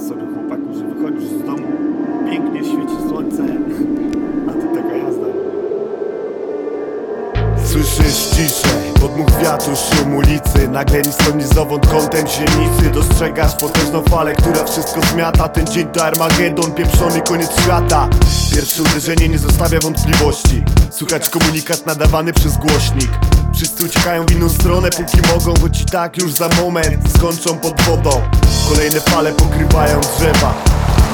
Wyobraź sobie chłopaku, że wychodzisz z domu, pięknie świeci słońce, a ty taka jazda. Słyszysz ciszę, podmuch wiatru, szum ulicy Nagle niskonizowąd kątem ziemnicy. Dostrzegasz potężną falę, która wszystko zmiata. Ten dzień to Armagedon, pieprzony koniec świata. Pierwsze uderzenie nie zostawia wątpliwości. Słychać komunikat nadawany przez głośnik. Wszyscy uciekają w inną stronę póki mogą Choć i tak już za moment. Skończą pod wodą Kolejne fale pokrywają drzewa.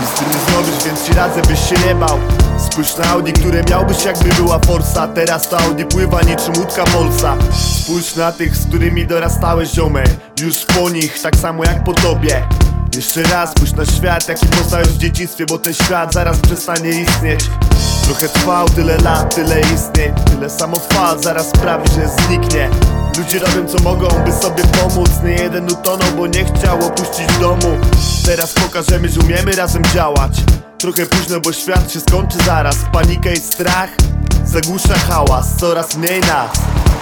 Nic z tym nie zrobisz, więc ci radzę, byś się nie bał. Spójrz na Audi, które miałbyś jakby była Forsa Teraz to Audi pływa niczym łódka Polsa. Spójrz na tych, z którymi dorastałeś ziome Już po nich, tak samo jak po tobie. Jeszcze raz spójrz na świat, jaki poznałeś w dzieciństwie Bo ten świat zaraz przestanie istnieć. Trochę trwał, tyle lat, tyle istnień Tyle samo fal, zaraz sprawi, że zniknie. Ludzie robią co mogą, by sobie pomóc. Nie jeden utonął, bo nie chciał opuścić domu. Teraz pokażemy, że umiemy razem działać. Trochę późno, bo świat się skończy zaraz. Panika i strach zagłusza hałas. Coraz mniej nas.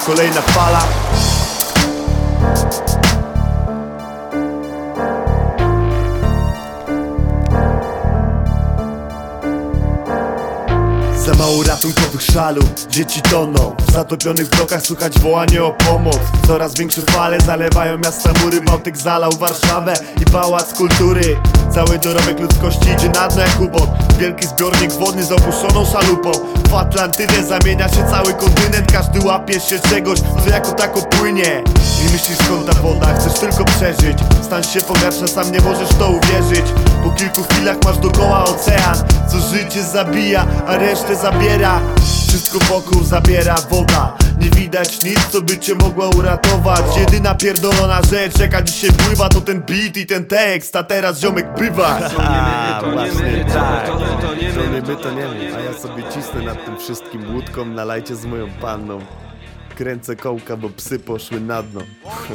Kolejna fala mało ratunkowych szalów, dzieci toną. W zatopionych blokach słychać wołanie o pomoc. Coraz większe fale zalewają miasta mury Bałtyk zalał Warszawę i Pałac Kultury. Cały dorobek ludzkości idzie na dno jak ubot Wielki zbiornik wodny z opuszczoną szalupą. W Atlantydę zamienia się cały kontynent. Każdy łapie się czegoś, co jako tako płynie. I myślisz skąd ta woda, chcesz tylko przeżyć. Stan się pogarsza, sam nie możesz to uwierzyć. Po kilku chwilach masz dookoła ocean życie zabija, a resztę zabiera Wszystko wokół zabiera woda Nie widać nic, co by cię mogła uratować Jedyna pierdolona rzecz, jaka dzisiaj pływa To ten beat i ten tekst, a teraz ziomek bywa tak. to, nie To nie my, my, to nie my. A ja sobie cisnę nad tym wszystkim łódką na lajcie z moją panną. Kręcę kołka, bo psy poszły na dno.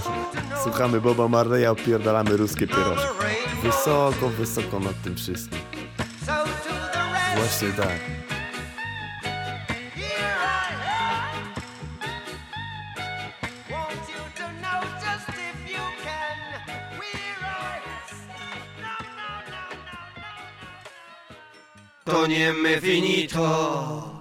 Słuchamy Boba Marleya, opierdalamy ruskie pierożki. Wysoko, wysoko nad tym wszystkim. Let's do that. Toniemy finito.